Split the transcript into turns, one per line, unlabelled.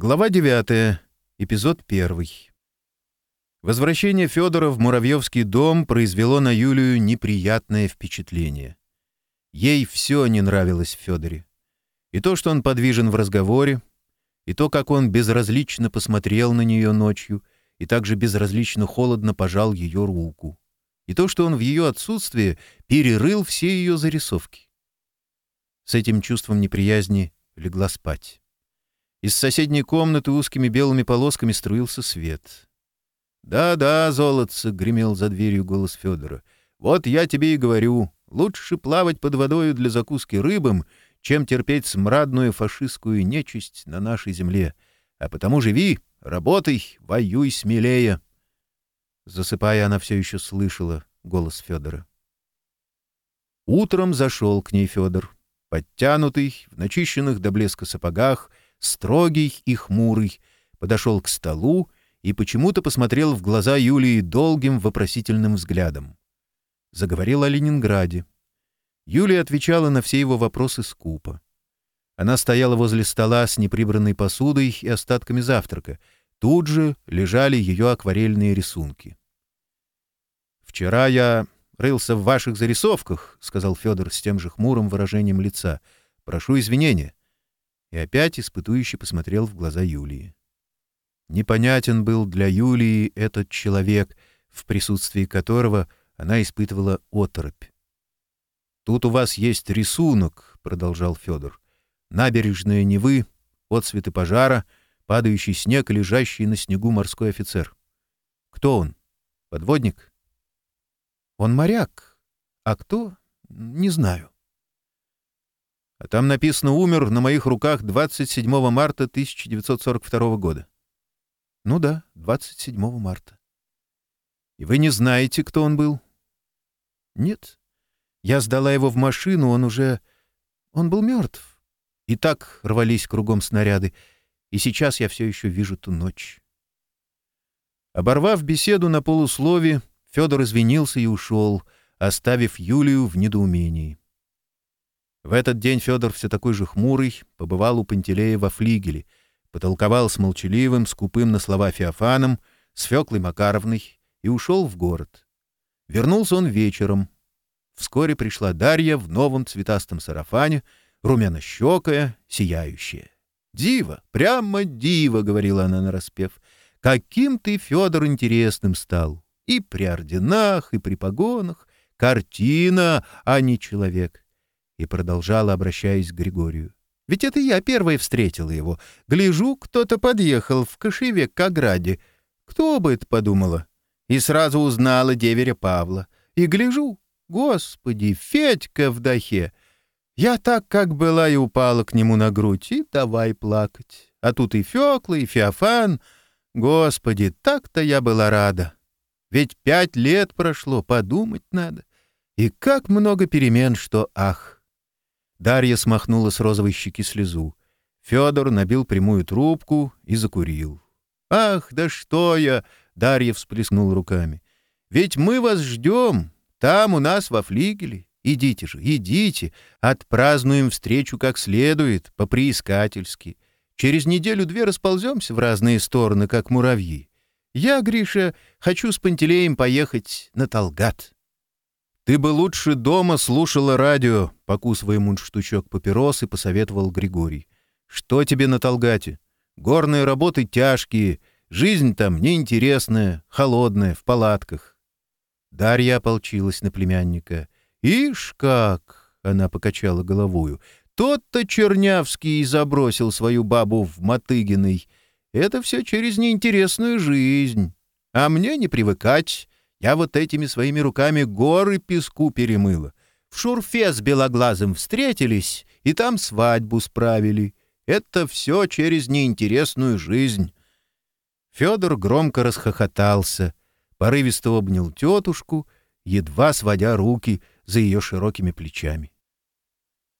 Глава 9. Эпизод 1. Возвращение Федора в Муравьевский дом произвело на Юлию неприятное впечатление. Ей все не нравилось в Федоре. И то, что он подвижен в разговоре, и то, как он безразлично посмотрел на нее ночью, и также безразлично холодно пожал ее руку, и то, что он в ее отсутствие перерыл все ее зарисовки. С этим чувством неприязни легла спать. Из соседней комнаты узкими белыми полосками струился свет. «Да-да, золотце!» — гремел за дверью голос Федора. «Вот я тебе и говорю, лучше плавать под водою для закуски рыбам, чем терпеть смрадную фашистскую нечисть на нашей земле. А потому живи, работай, воюй смелее!» Засыпая, она все еще слышала голос Федора. Утром зашел к ней Федор. Подтянутый, в начищенных до блеска сапогах, строгий и хмурый, подошел к столу и почему-то посмотрел в глаза Юлии долгим вопросительным взглядом. Заговорил о Ленинграде. Юлия отвечала на все его вопросы скупо. Она стояла возле стола с неприбранной посудой и остатками завтрака. Тут же лежали ее акварельные рисунки. «Вчера я рылся в ваших зарисовках», — сказал Федор с тем же хмурым выражением лица. «Прошу извинения и опять испытующе посмотрел в глаза Юлии. Непонятен был для Юлии этот человек, в присутствии которого она испытывала оторопь. «Тут у вас есть рисунок», — продолжал Федор. «Набережная Невы, отцветы пожара, падающий снег лежащий на снегу морской офицер. Кто он? Подводник?» «Он моряк. А кто? Не знаю». А Там написано «Умер на моих руках 27 марта 1942 года». Ну да, 27 марта. И вы не знаете, кто он был? Нет. Я сдала его в машину, он уже... Он был мертв. И так рвались кругом снаряды. И сейчас я все еще вижу ту ночь. Оборвав беседу на полуслове, Федор извинился и ушел, оставив Юлию в недоумении. В этот день Федор все такой же хмурый побывал у Пантелея во флигеле, потолковал с молчаливым, скупым на слова Феофаном, с Феклой Макаровной и ушел в город. Вернулся он вечером. Вскоре пришла Дарья в новом цветастом сарафане, румяно-щекая, сияющая. «Диво, прямо диво!» — говорила она нараспев. «Каким ты, Федор, интересным стал! И при орденах, и при погонах. Картина, а не человек и продолжала, обращаясь к Григорию. «Ведь это я первая встретила его. Гляжу, кто-то подъехал в кошеве к ограде. Кто бы это подумала? И сразу узнала деверя Павла. И гляжу, господи, Федька в дахе! Я так, как была, и упала к нему на грудь, и давай плакать. А тут и Фёкла, и Феофан. Господи, так-то я была рада. Ведь пять лет прошло, подумать надо. И как много перемен, что ах!» Дарья смахнула с розовой щеки слезу. Федор набил прямую трубку и закурил. «Ах, да что я!» — Дарья всплеснул руками. «Ведь мы вас ждем! Там у нас во флигеле! Идите же, идите! Отпразднуем встречу как следует, по-приискательски. Через неделю-две располземся в разные стороны, как муравьи. Я, Гриша, хочу с Пантелеем поехать на Талгат». «Ты бы лучше дома слушала радио», — покусывая мундштучок папирос и посоветовал Григорий. «Что тебе на Толгате? Горные работы тяжкие, жизнь там неинтересная, холодная, в палатках». Дарья ополчилась на племянника. «Ишь как!» — она покачала головою. «Тот-то Чернявский и забросил свою бабу в Мотыгиной. Это все через неинтересную жизнь. А мне не привыкать. Я вот этими своими руками горы песку перемыла. В шурфе с белоглазым встретились, и там свадьбу справили. Это все через неинтересную жизнь». Федор громко расхохотался, порывисто обнял тетушку, едва сводя руки за ее широкими плечами.